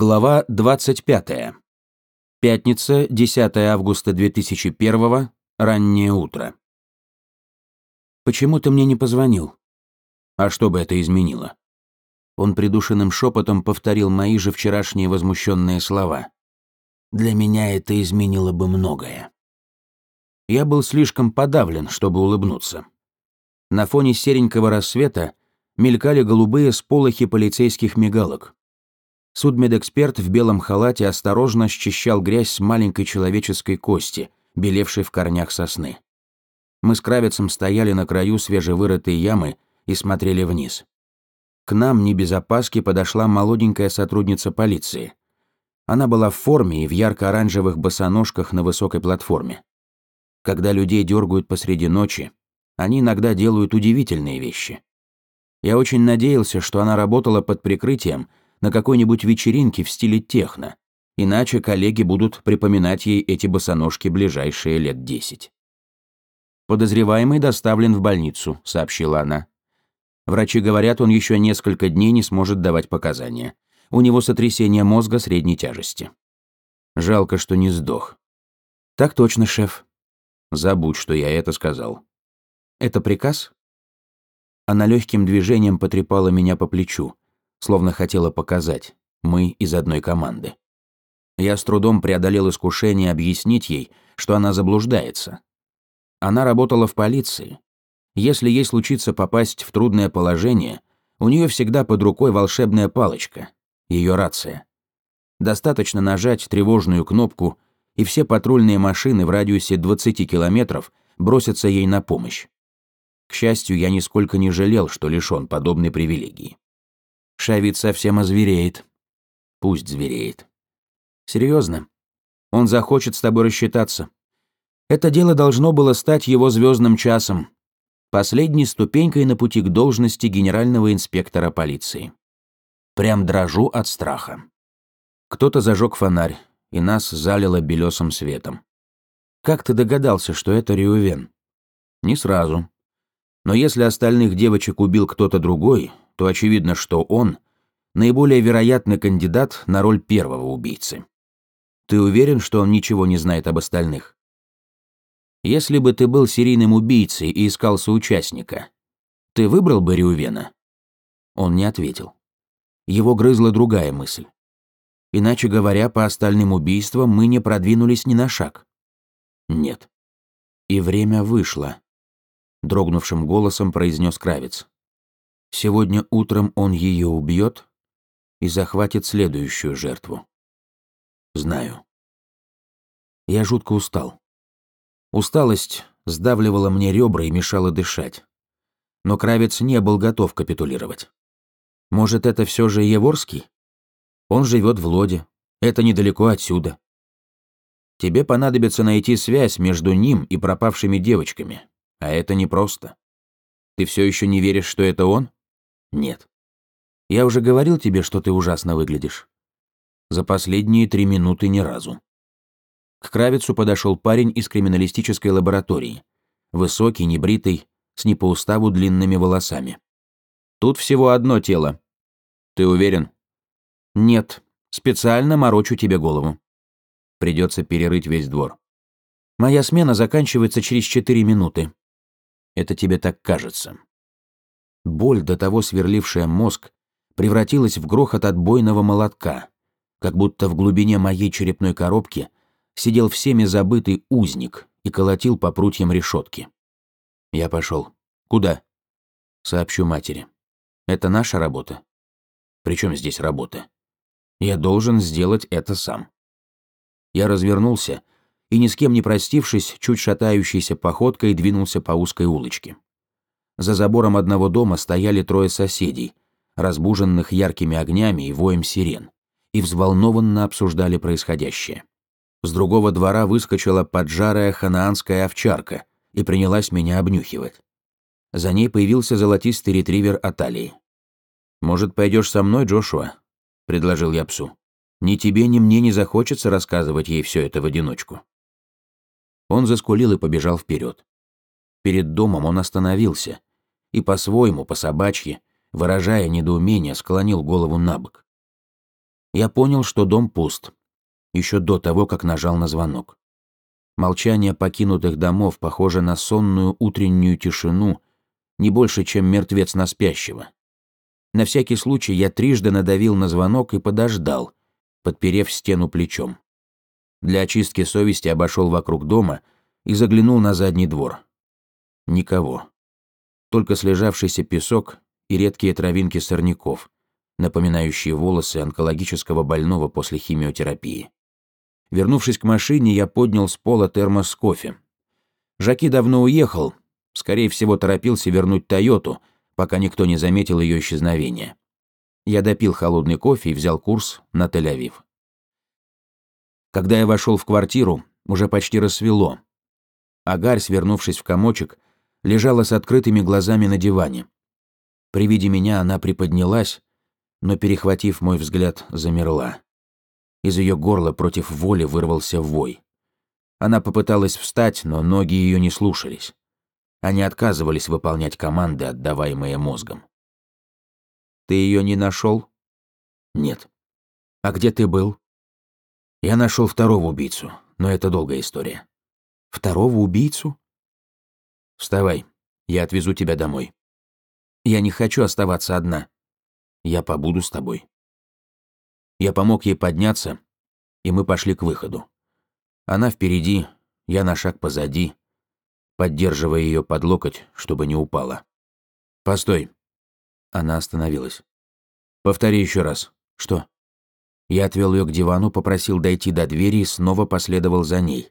Глава 25. Пятница, 10 августа 2001, раннее утро. «Почему ты мне не позвонил?» «А что бы это изменило?» Он придушенным шепотом повторил мои же вчерашние возмущенные слова. «Для меня это изменило бы многое». Я был слишком подавлен, чтобы улыбнуться. На фоне серенького рассвета мелькали голубые сполохи полицейских мигалок. Судмедэксперт в белом халате осторожно счищал грязь с маленькой человеческой кости, белевшей в корнях сосны. Мы с Кравицем стояли на краю свежевырытой ямы и смотрели вниз. К нам, не без опаски, подошла молоденькая сотрудница полиции. Она была в форме и в ярко-оранжевых босоножках на высокой платформе. Когда людей дергают посреди ночи, они иногда делают удивительные вещи. Я очень надеялся, что она работала под прикрытием на какой-нибудь вечеринке в стиле техно, иначе коллеги будут припоминать ей эти босоножки ближайшие лет десять. «Подозреваемый доставлен в больницу», — сообщила она. Врачи говорят, он еще несколько дней не сможет давать показания. У него сотрясение мозга средней тяжести. Жалко, что не сдох. Так точно, шеф. Забудь, что я это сказал. Это приказ? Она легким движением потрепала меня по плечу, словно хотела показать, мы из одной команды. Я с трудом преодолел искушение объяснить ей, что она заблуждается. Она работала в полиции. Если ей случится попасть в трудное положение, у нее всегда под рукой волшебная палочка, ее рация. Достаточно нажать тревожную кнопку, и все патрульные машины в радиусе 20 километров бросятся ей на помощь. К счастью, я нисколько не жалел, что лишён подобной привилегии. Шавид совсем озвереет. Пусть звереет. Серьезно. Он захочет с тобой рассчитаться. Это дело должно было стать его звездным часом, последней ступенькой на пути к должности генерального инспектора полиции. Прям дрожу от страха. Кто-то зажег фонарь, и нас залило белесым светом. Как ты догадался, что это Риувен? Не сразу. Но если остальных девочек убил кто-то другой, то очевидно, что он – наиболее вероятный кандидат на роль первого убийцы. Ты уверен, что он ничего не знает об остальных? Если бы ты был серийным убийцей и искал соучастника, ты выбрал бы Риувена? Он не ответил. Его грызла другая мысль. Иначе говоря, по остальным убийствам мы не продвинулись ни на шаг. Нет. И время вышло. Дрогнувшим голосом произнес Кравец. Сегодня утром он ее убьет и захватит следующую жертву. Знаю. Я жутко устал. Усталость сдавливала мне ребра и мешала дышать. Но Кравец не был готов капитулировать. Может, это все же Еворский? Он живет в Лоде. Это недалеко отсюда. Тебе понадобится найти связь между ним и пропавшими девочками. А это непросто. Ты все еще не веришь, что это он? Нет. Я уже говорил тебе, что ты ужасно выглядишь. За последние три минуты ни разу. К Кравицу подошел парень из криминалистической лаборатории. Высокий, небритый, с не по уставу длинными волосами. Тут всего одно тело. Ты уверен? Нет. Специально морочу тебе голову. Придется перерыть весь двор. Моя смена заканчивается через четыре минуты. Это тебе так кажется. Боль, до того сверлившая мозг, превратилась в грохот отбойного молотка, как будто в глубине моей черепной коробки сидел всеми забытый узник и колотил по прутьям решетки. Я пошел. Куда? Сообщу матери. Это наша работа. Причем здесь работа? Я должен сделать это сам. Я развернулся и, ни с кем не простившись, чуть шатающейся походкой двинулся по узкой улочке. За забором одного дома стояли трое соседей, разбуженных яркими огнями и воем сирен, и взволнованно обсуждали происходящее. С другого двора выскочила поджарая ханаанская овчарка и принялась меня обнюхивать. За ней появился золотистый ретривер Аталии. «Может, пойдешь со мной, Джошуа?» – предложил я псу. «Ни тебе, ни мне не захочется рассказывать ей все это в одиночку». Он заскулил и побежал вперед. Перед домом он остановился, и по-своему, по-собачьи, выражая недоумение, склонил голову на бок. Я понял, что дом пуст. Еще до того, как нажал на звонок. Молчание покинутых домов похоже на сонную утреннюю тишину, не больше, чем мертвец на спящего. На всякий случай я трижды надавил на звонок и подождал, подперев стену плечом. Для очистки совести обошел вокруг дома и заглянул на задний двор. Никого. Только слежавшийся песок и редкие травинки сорняков, напоминающие волосы онкологического больного после химиотерапии. Вернувшись к машине, я поднял с пола термос с кофе. Жаки давно уехал, скорее всего, торопился вернуть Тойоту, пока никто не заметил ее исчезновения. Я допил холодный кофе и взял курс на Тель-Авив. Когда я вошел в квартиру, уже почти рассвело. Агарь, свернувшись в комочек, лежала с открытыми глазами на диване. При виде меня она приподнялась, но, перехватив мой взгляд, замерла. Из ее горла против воли вырвался вой. Она попыталась встать, но ноги ее не слушались. Они отказывались выполнять команды, отдаваемые мозгом. «Ты ее не нашел? «Нет». «А где ты был?» «Я нашел второго убийцу, но это долгая история». «Второго убийцу?» «Вставай, я отвезу тебя домой». «Я не хочу оставаться одна. Я побуду с тобой». Я помог ей подняться, и мы пошли к выходу. Она впереди, я на шаг позади, поддерживая ее под локоть, чтобы не упала. «Постой!» Она остановилась. «Повтори еще раз. Что?» Я отвел ее к дивану, попросил дойти до двери и снова последовал за ней.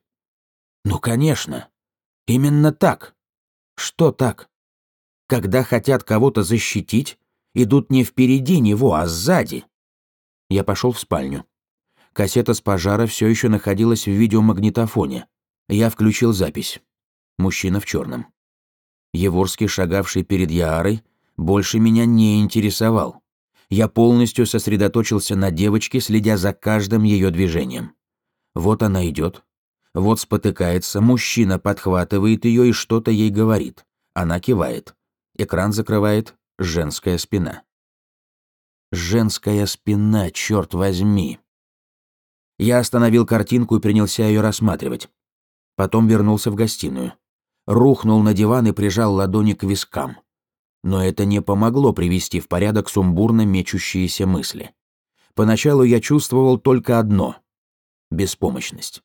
«Ну, конечно. Именно так. Что так? Когда хотят кого-то защитить, идут не впереди него, а сзади. Я пошел в спальню. Кассета с пожара все еще находилась в видеомагнитофоне. Я включил запись. Мужчина в черном. Еворский, шагавший перед Яарой, больше меня не интересовал. Я полностью сосредоточился на девочке, следя за каждым ее движением. Вот она идет. Вот спотыкается, мужчина подхватывает ее и что-то ей говорит. Она кивает. Экран закрывает женская спина. Женская спина, черт возьми. Я остановил картинку и принялся ее рассматривать. Потом вернулся в гостиную. Рухнул на диван и прижал ладони к вискам. Но это не помогло привести в порядок сумбурно мечущиеся мысли. Поначалу я чувствовал только одно — беспомощность.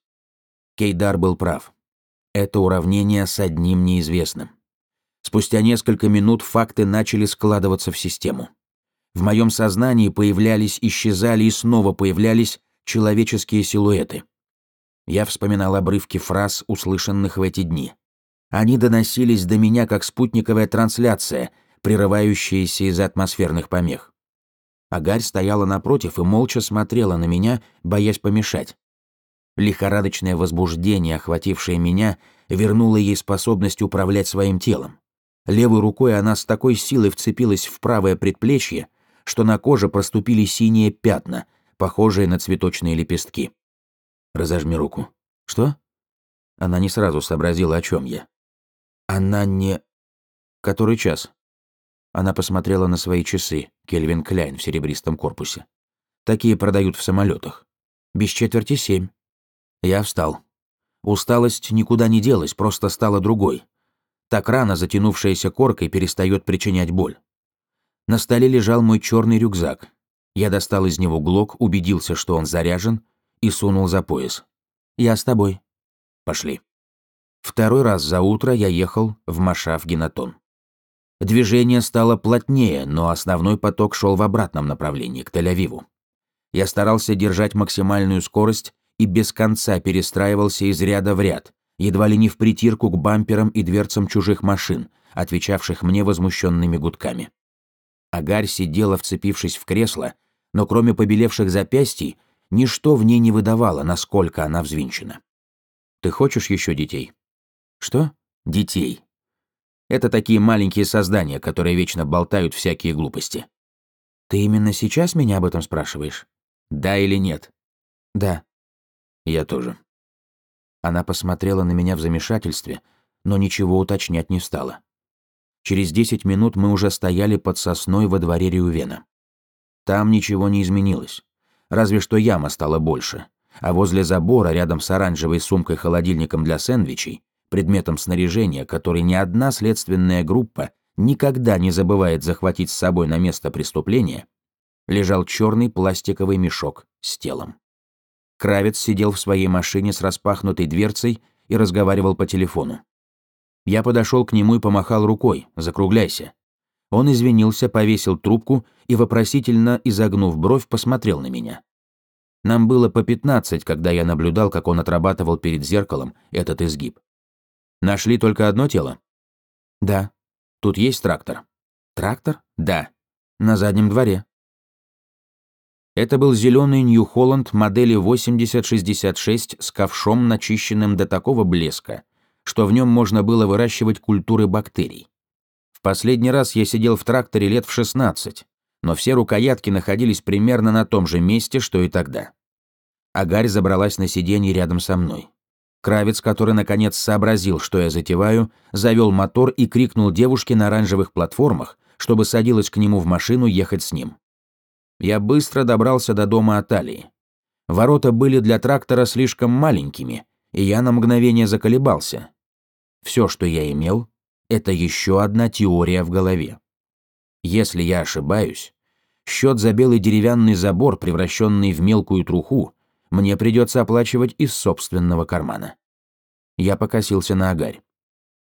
Кейдар был прав. Это уравнение с одним неизвестным. Спустя несколько минут факты начали складываться в систему. В моем сознании появлялись, исчезали и снова появлялись человеческие силуэты. Я вспоминал обрывки фраз, услышанных в эти дни. Они доносились до меня как спутниковая трансляция, прерывающаяся из-за атмосферных помех. Агарь стояла напротив и молча смотрела на меня, боясь помешать. Лихорадочное возбуждение, охватившее меня, вернуло ей способность управлять своим телом. Левой рукой она с такой силой вцепилась в правое предплечье, что на коже проступили синие пятна, похожие на цветочные лепестки. «Разожми руку». «Что?» Она не сразу сообразила, о чем я. «Она не...» «Который час?» Она посмотрела на свои часы, Кельвин Кляйн в серебристом корпусе. Такие продают в самолетах. Без четверти семь. Я встал. Усталость никуда не делась, просто стала другой. Так рано затянувшаяся коркой перестает причинять боль. На столе лежал мой черный рюкзак. Я достал из него глок, убедился, что он заряжен, и сунул за пояс. «Я с тобой». «Пошли». Второй раз за утро я ехал в Машав-Генатон. Движение стало плотнее, но основной поток шел в обратном направлении, к Тель-Авиву. Я старался держать максимальную скорость и без конца перестраивался из ряда в ряд, едва ли не в притирку к бамперам и дверцам чужих машин, отвечавших мне возмущенными гудками. Агарь сидела, вцепившись в кресло, но кроме побелевших запястий, ничто в ней не выдавало, насколько она взвинчена. «Ты хочешь еще детей?» «Что?» «Детей. Это такие маленькие создания, которые вечно болтают всякие глупости». «Ты именно сейчас меня об этом спрашиваешь?» «Да или нет?» «Да». «Я тоже». Она посмотрела на меня в замешательстве, но ничего уточнять не стала. Через десять минут мы уже стояли под сосной во дворе Рювена. Там ничего не изменилось. Разве что яма стала больше. А возле забора, рядом с оранжевой сумкой-холодильником для сэндвичей, предметом снаряжения, который ни одна следственная группа никогда не забывает захватить с собой на место преступления, лежал черный пластиковый мешок с телом. Кравец сидел в своей машине с распахнутой дверцей и разговаривал по телефону. Я подошел к нему и помахал рукой «Закругляйся». Он извинился, повесил трубку и, вопросительно изогнув бровь, посмотрел на меня. Нам было по 15, когда я наблюдал, как он отрабатывал перед зеркалом этот изгиб. Нашли только одно тело? Да. Тут есть трактор. Трактор? Да. На заднем дворе. Это был зеленый Нью-Холланд модели 8066 с ковшом, начищенным до такого блеска, что в нем можно было выращивать культуры бактерий. В последний раз я сидел в тракторе лет в 16, но все рукоятки находились примерно на том же месте, что и тогда. Агарь забралась на сиденье рядом со мной. Кравец, который наконец сообразил, что я затеваю, завел мотор и крикнул девушке на оранжевых платформах, чтобы садилась к нему в машину ехать с ним. Я быстро добрался до дома Аталии. Ворота были для трактора слишком маленькими, и я на мгновение заколебался. Все, что я имел, это еще одна теория в голове. Если я ошибаюсь, счет за белый деревянный забор, превращенный в мелкую труху, мне придется оплачивать из собственного кармана. Я покосился на Агарь.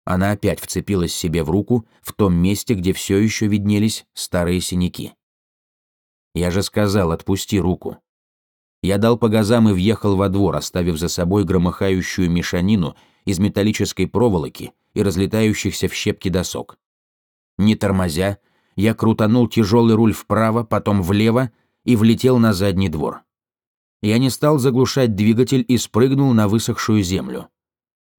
Она опять вцепилась себе в руку в том месте, где все еще виднелись старые синяки. Я же сказал, отпусти руку. Я дал по газам и въехал во двор, оставив за собой громыхающую мешанину из металлической проволоки и разлетающихся в щепки досок. Не тормозя, я крутанул тяжелый руль вправо, потом влево и влетел на задний двор. Я не стал заглушать двигатель и спрыгнул на высохшую землю.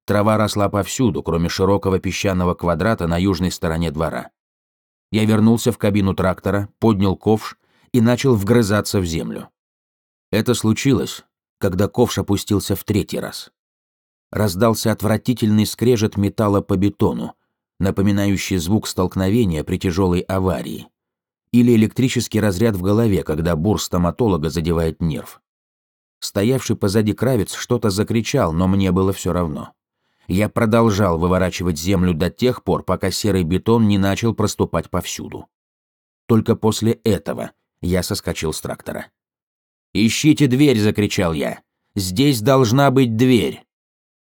Трава росла повсюду, кроме широкого песчаного квадрата на южной стороне двора. Я вернулся в кабину трактора, поднял ковш и начал вгрызаться в землю. Это случилось, когда ковш опустился в третий раз. Раздался отвратительный скрежет металла по бетону, напоминающий звук столкновения при тяжелой аварии, или электрический разряд в голове, когда бур стоматолога задевает нерв. Стоявший позади Кравец что-то закричал, но мне было все равно. Я продолжал выворачивать землю до тех пор, пока серый бетон не начал проступать повсюду. Только после этого я соскочил с трактора. «Ищите дверь!» — закричал я. «Здесь должна быть дверь!»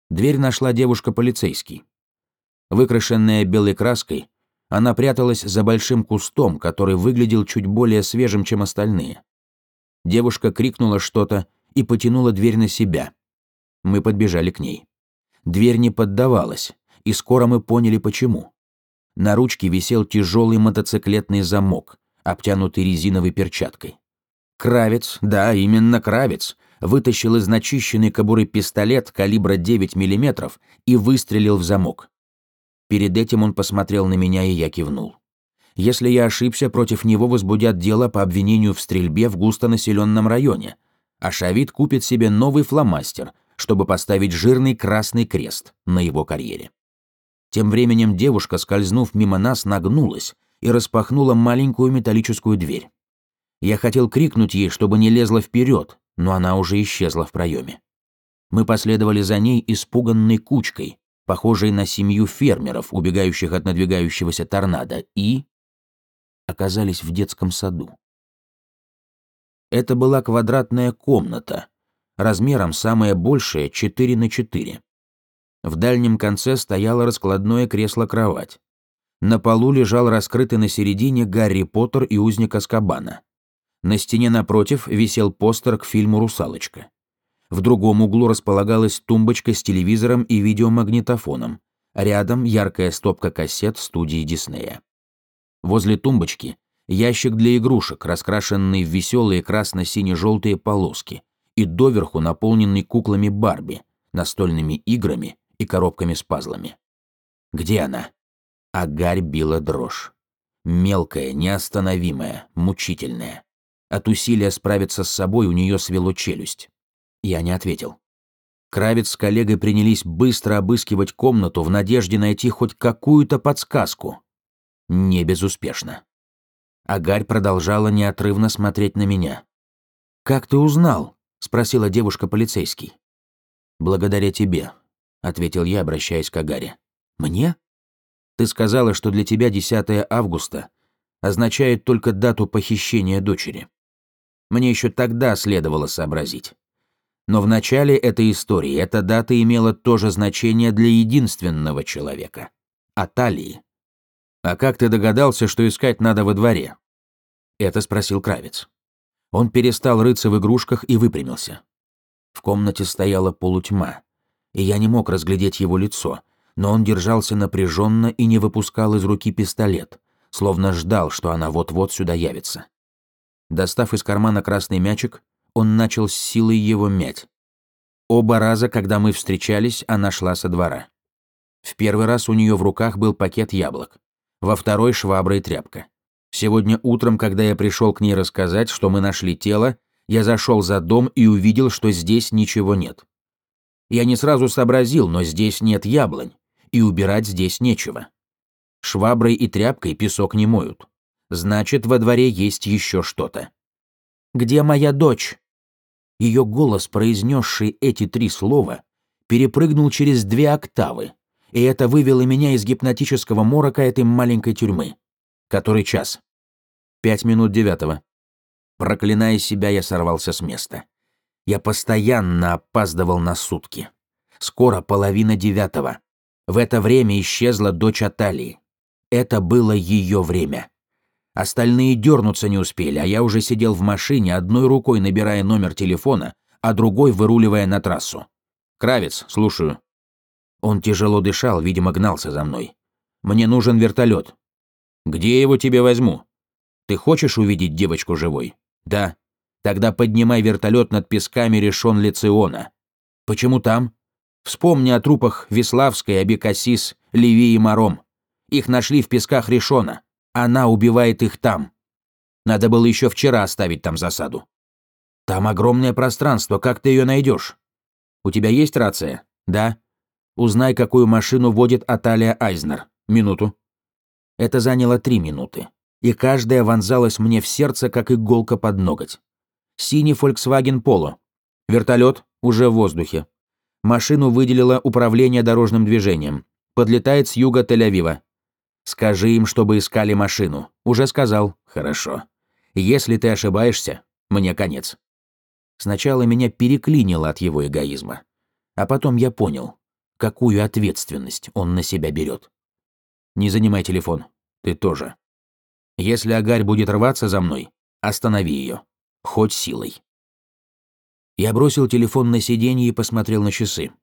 Дверь нашла девушка-полицейский. Выкрашенная белой краской, она пряталась за большим кустом, который выглядел чуть более свежим, чем остальные. Девушка крикнула что-то и потянула дверь на себя. Мы подбежали к ней. Дверь не поддавалась, и скоро мы поняли почему. На ручке висел тяжелый мотоциклетный замок, обтянутый резиновой перчаткой. Кравец, да, именно Кравец, вытащил из начищенной кобуры пистолет калибра 9 мм и выстрелил в замок. Перед этим он посмотрел на меня, и я кивнул. Если я ошибся, против него возбудят дело по обвинению в стрельбе в густонаселенном районе, а Шавид купит себе новый фломастер, чтобы поставить жирный красный крест на его карьере. Тем временем девушка, скользнув мимо нас, нагнулась и распахнула маленькую металлическую дверь. Я хотел крикнуть ей, чтобы не лезла вперед, но она уже исчезла в проеме. Мы последовали за ней испуганной кучкой, похожей на семью фермеров, убегающих от надвигающегося торнадо, и оказались в детском саду. Это была квадратная комната, размером самая большая 4 на 4. В дальнем конце стояло раскладное кресло-кровать. На полу лежал раскрытый на середине Гарри Поттер и узник Аскабана. На стене напротив висел постер к фильму «Русалочка». В другом углу располагалась тумбочка с телевизором и видеомагнитофоном. Рядом яркая стопка кассет студии Диснея. Возле тумбочки ящик для игрушек, раскрашенный в веселые красно-сине-желтые полоски, и доверху наполненный куклами Барби, настольными играми и коробками с пазлами. Где она? Агарь била дрожь. Мелкая, неостановимая, мучительная. От усилия справиться с собой у нее свело челюсть. Я не ответил. Кравец с коллегой принялись быстро обыскивать комнату в надежде найти хоть какую-то подсказку. Не безуспешно. Агарь продолжала неотрывно смотреть на меня. «Как ты узнал?» — спросила девушка-полицейский. «Благодаря тебе», — ответил я, обращаясь к Агаре. «Мне?» «Ты сказала, что для тебя 10 августа означает только дату похищения дочери. Мне еще тогда следовало сообразить. Но в начале этой истории эта дата имела то же значение для единственного человека — Аталии. «А как ты догадался, что искать надо во дворе?» Это спросил Кравец. Он перестал рыться в игрушках и выпрямился. В комнате стояла полутьма, и я не мог разглядеть его лицо, но он держался напряженно и не выпускал из руки пистолет, словно ждал, что она вот-вот сюда явится. Достав из кармана красный мячик, он начал с силой его мять. Оба раза, когда мы встречались, она шла со двора. В первый раз у нее в руках был пакет яблок, во второй — швабра и тряпка. Сегодня утром, когда я пришел к ней рассказать, что мы нашли тело, я зашел за дом и увидел, что здесь ничего нет. Я не сразу сообразил, но здесь нет яблонь, и убирать здесь нечего. Шваброй и тряпкой песок не моют. Значит, во дворе есть еще что-то. «Где моя дочь?» Ее голос, произнесший эти три слова, перепрыгнул через две октавы, и это вывело меня из гипнотического морока этой маленькой тюрьмы. Который час? Пять минут девятого. Проклиная себя, я сорвался с места. Я постоянно опаздывал на сутки. Скоро половина девятого. В это время исчезла дочь Аталии. Это было ее время. Остальные дернуться не успели, а я уже сидел в машине, одной рукой набирая номер телефона, а другой выруливая на трассу. «Кравец, слушаю». Он тяжело дышал, видимо, гнался за мной. «Мне нужен вертолет». «Где я его тебе возьму?» «Ты хочешь увидеть девочку живой?» «Да». «Тогда поднимай вертолет над песками решен Лициона». «Почему там?» «Вспомни о трупах Веславской, Абикасис, Леви и Маром. Их нашли в песках Решона. Она убивает их там. Надо было еще вчера оставить там засаду. Там огромное пространство, как ты ее найдешь? У тебя есть рация? Да. Узнай, какую машину водит Аталия Айзнер. Минуту. Это заняло три минуты. И каждая вонзалась мне в сердце, как иголка под ноготь. Синий Volkswagen Polo. Вертолет уже в воздухе. Машину выделило управление дорожным движением. Подлетает с юга Тель-Авива. Скажи им, чтобы искали машину. Уже сказал. Хорошо. Если ты ошибаешься, мне конец. Сначала меня переклинило от его эгоизма. А потом я понял, какую ответственность он на себя берет. Не занимай телефон. Ты тоже. Если Агарь будет рваться за мной, останови ее. Хоть силой. Я бросил телефон на сиденье и посмотрел на часы.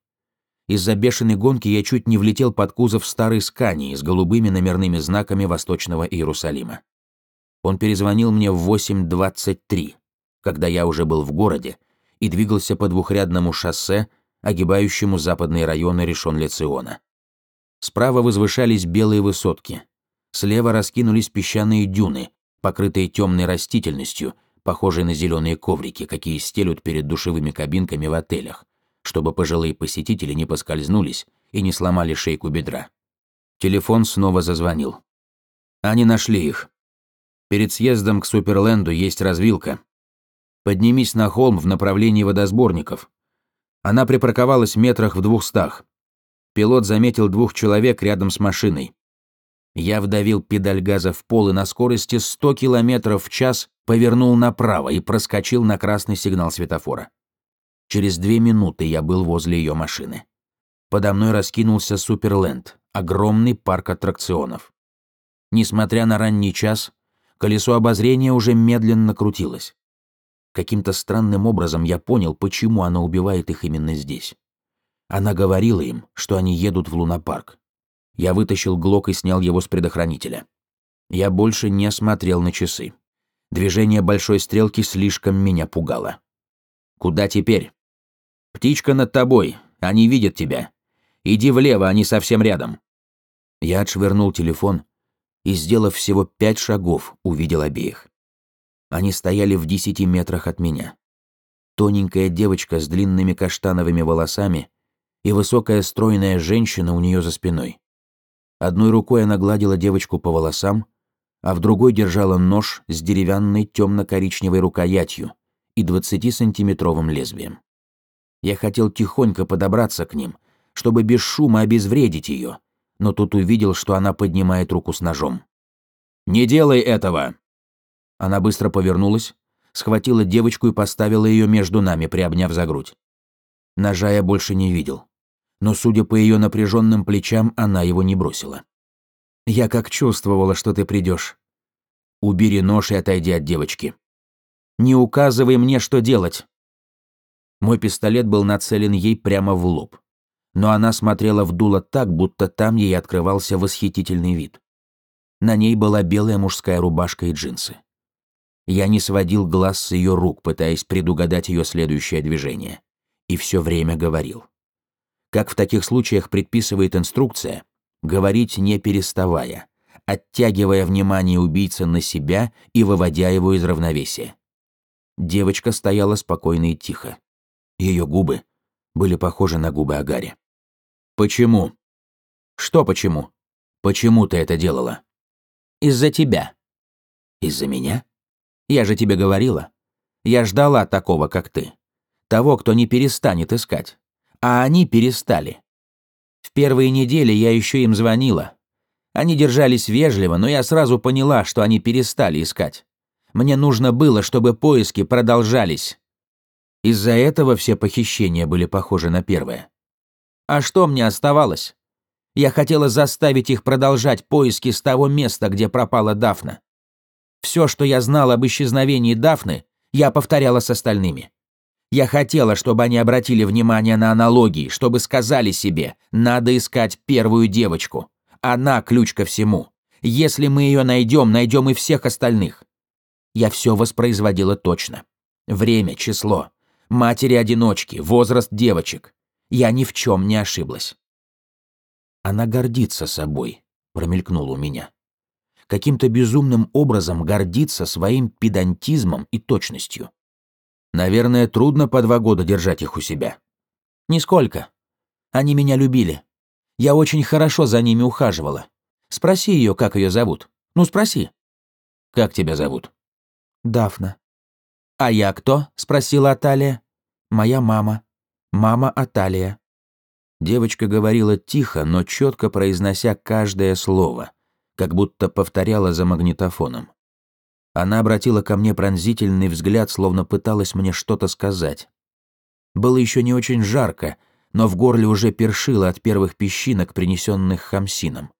Из-за бешеной гонки я чуть не влетел под кузов старой Скании с голубыми номерными знаками Восточного Иерусалима. Он перезвонил мне в 8.23, когда я уже был в городе и двигался по двухрядному шоссе, огибающему западные районы Решон-Лециона. Справа возвышались белые высотки. Слева раскинулись песчаные дюны, покрытые темной растительностью, похожей на зеленые коврики, какие стелют перед душевыми кабинками в отелях, чтобы пожилые посетители не поскользнулись и не сломали шейку бедра. Телефон снова зазвонил. Они нашли их. Перед съездом к Суперленду есть развилка. Поднимись на холм в направлении водосборников. Она припарковалась метрах в двухстах. Пилот заметил двух человек рядом с машиной. Я вдавил педаль газа в пол и на скорости 100 км в час повернул направо и проскочил на красный сигнал светофора. Через две минуты я был возле ее машины. Подо мной раскинулся Суперленд, огромный парк аттракционов. Несмотря на ранний час, колесо обозрения уже медленно крутилось. Каким-то странным образом я понял, почему она убивает их именно здесь. Она говорила им, что они едут в лунопарк. Я вытащил глок и снял его с предохранителя. Я больше не смотрел на часы. Движение большой стрелки слишком меня пугало. «Куда теперь?» Птичка над тобой, они видят тебя. Иди влево, они совсем рядом». Я отшвырнул телефон и, сделав всего пять шагов, увидел обеих. Они стояли в десяти метрах от меня. Тоненькая девочка с длинными каштановыми волосами и высокая стройная женщина у нее за спиной. Одной рукой она гладила девочку по волосам, а в другой держала нож с деревянной темно-коричневой рукоятью и 20-сантиметровым лезвием. Я хотел тихонько подобраться к ним, чтобы без шума обезвредить ее, но тут увидел, что она поднимает руку с ножом. «Не делай этого!» Она быстро повернулась, схватила девочку и поставила ее между нами, приобняв за грудь. Ножа я больше не видел, но, судя по ее напряженным плечам, она его не бросила. «Я как чувствовала, что ты придешь. Убери нож и отойди от девочки. Не указывай мне, что делать!» Мой пистолет был нацелен ей прямо в лоб. Но она смотрела в дуло так, будто там ей открывался восхитительный вид. На ней была белая мужская рубашка и джинсы. Я не сводил глаз с ее рук, пытаясь предугадать ее следующее движение. И все время говорил. Как в таких случаях предписывает инструкция, говорить не переставая, оттягивая внимание убийцы на себя и выводя его из равновесия. Девочка стояла спокойно и тихо. Ее губы были похожи на губы Агари. «Почему?» «Что почему?» «Почему ты это делала?» «Из-за тебя». «Из-за меня?» «Я же тебе говорила. Я ждала такого, как ты. Того, кто не перестанет искать. А они перестали. В первые недели я еще им звонила. Они держались вежливо, но я сразу поняла, что они перестали искать. Мне нужно было, чтобы поиски продолжались. Из-за этого все похищения были похожи на первое. А что мне оставалось? Я хотела заставить их продолжать поиски с того места, где пропала Дафна. Все, что я знал об исчезновении Дафны, я повторяла с остальными. Я хотела, чтобы они обратили внимание на аналогии, чтобы сказали себе, надо искать первую девочку. Она ключ ко всему. Если мы ее найдем, найдем и всех остальных. Я все воспроизводила точно. Время, число матери-одиночки, возраст девочек. Я ни в чем не ошиблась. Она гордится собой, промелькнуло у меня. Каким-то безумным образом гордится своим педантизмом и точностью. Наверное, трудно по два года держать их у себя. Нисколько. Они меня любили. Я очень хорошо за ними ухаживала. Спроси ее, как ее зовут. Ну, спроси. Как тебя зовут? Дафна. «А я кто?» — спросила Аталия. «Моя мама. Мама Аталия». Девочка говорила тихо, но четко произнося каждое слово, как будто повторяла за магнитофоном. Она обратила ко мне пронзительный взгляд, словно пыталась мне что-то сказать. Было еще не очень жарко, но в горле уже першило от первых песчинок, принесенных хамсином.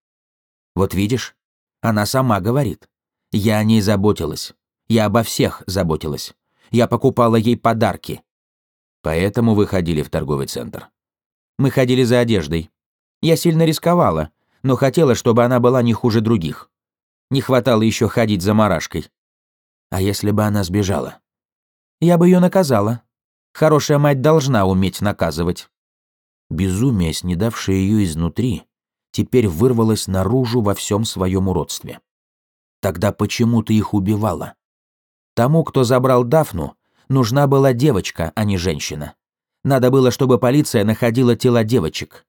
«Вот видишь, она сама говорит. Я о ней заботилась. Я обо всех заботилась. Я покупала ей подарки. Поэтому вы ходили в торговый центр. Мы ходили за одеждой. Я сильно рисковала, но хотела, чтобы она была не хуже других. Не хватало еще ходить за марашкой. А если бы она сбежала? Я бы ее наказала. Хорошая мать должна уметь наказывать. Безумие, снедавшее ее изнутри, теперь вырвалось наружу во всем своем уродстве. Тогда почему ты их убивала? Тому, кто забрал Дафну, нужна была девочка, а не женщина. Надо было, чтобы полиция находила тела девочек.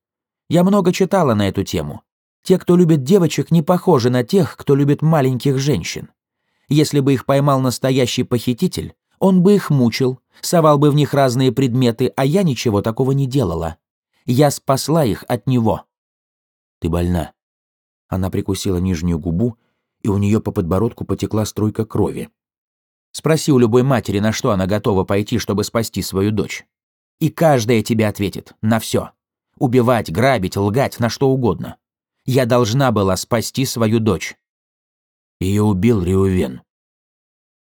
Я много читала на эту тему. Те, кто любит девочек, не похожи на тех, кто любит маленьких женщин. Если бы их поймал настоящий похититель, он бы их мучил, совал бы в них разные предметы, а я ничего такого не делала. Я спасла их от него. Ты больна. Она прикусила нижнюю губу, и у нее по подбородку потекла струйка крови. Спроси у любой матери, на что она готова пойти, чтобы спасти свою дочь. И каждая тебе ответит на все. Убивать, грабить, лгать, на что угодно. Я должна была спасти свою дочь. Ее убил Риувен.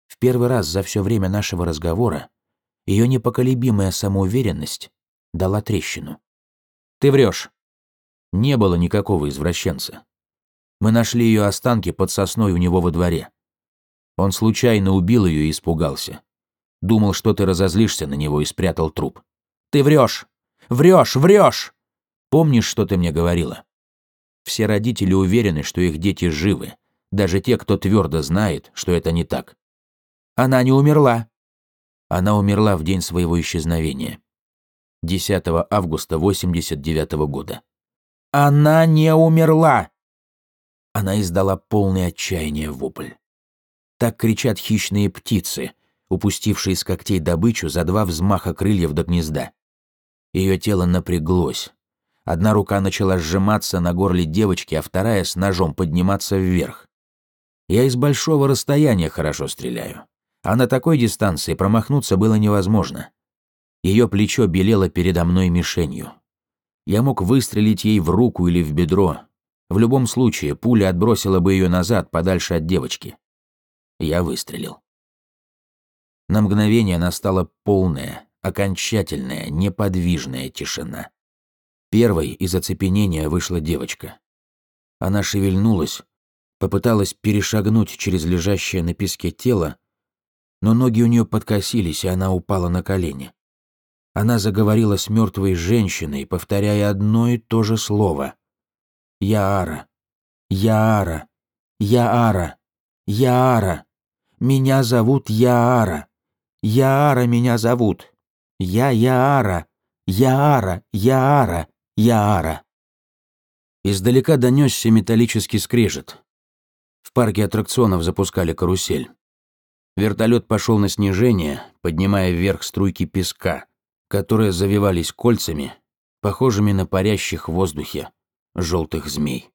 В первый раз за все время нашего разговора ее непоколебимая самоуверенность дала трещину. Ты врешь. Не было никакого извращенца. Мы нашли ее останки под сосной у него во дворе. Он случайно убил ее и испугался. Думал, что ты разозлишься на него и спрятал труп. Ты врешь! Врешь! Врешь! Помнишь, что ты мне говорила? Все родители уверены, что их дети живы, даже те, кто твердо знает, что это не так. Она не умерла. Она умерла в день своего исчезновения. 10 августа 89 -го года. Она не умерла! Она издала полный отчаяния вопль. Так кричат хищные птицы, упустившей из когтей добычу за два взмаха крыльев до гнезда. Ее тело напряглось. Одна рука начала сжиматься на горле девочки, а вторая с ножом подниматься вверх. Я из большого расстояния хорошо стреляю, а на такой дистанции промахнуться было невозможно. Ее плечо белело передо мной мишенью. Я мог выстрелить ей в руку или в бедро. В любом случае, пуля отбросила бы ее назад, подальше от девочки. Я выстрелил. На мгновение настала полная, окончательная, неподвижная тишина. Первой из оцепенения вышла девочка. Она шевельнулась, попыталась перешагнуть через лежащее на песке тело, но ноги у нее подкосились, и она упала на колени. Она заговорила с мертвой женщиной, повторяя одно и то же слово. «Яара! Яара! Яара! Яара! Меня зовут Яара! Яара меня зовут! Я Яара! Яара! Яара! Яара!» Издалека донесся металлический скрежет. В парке аттракционов запускали карусель. Вертолет пошел на снижение, поднимая вверх струйки песка, которые завивались кольцами, похожими на парящих в воздухе желтых змей.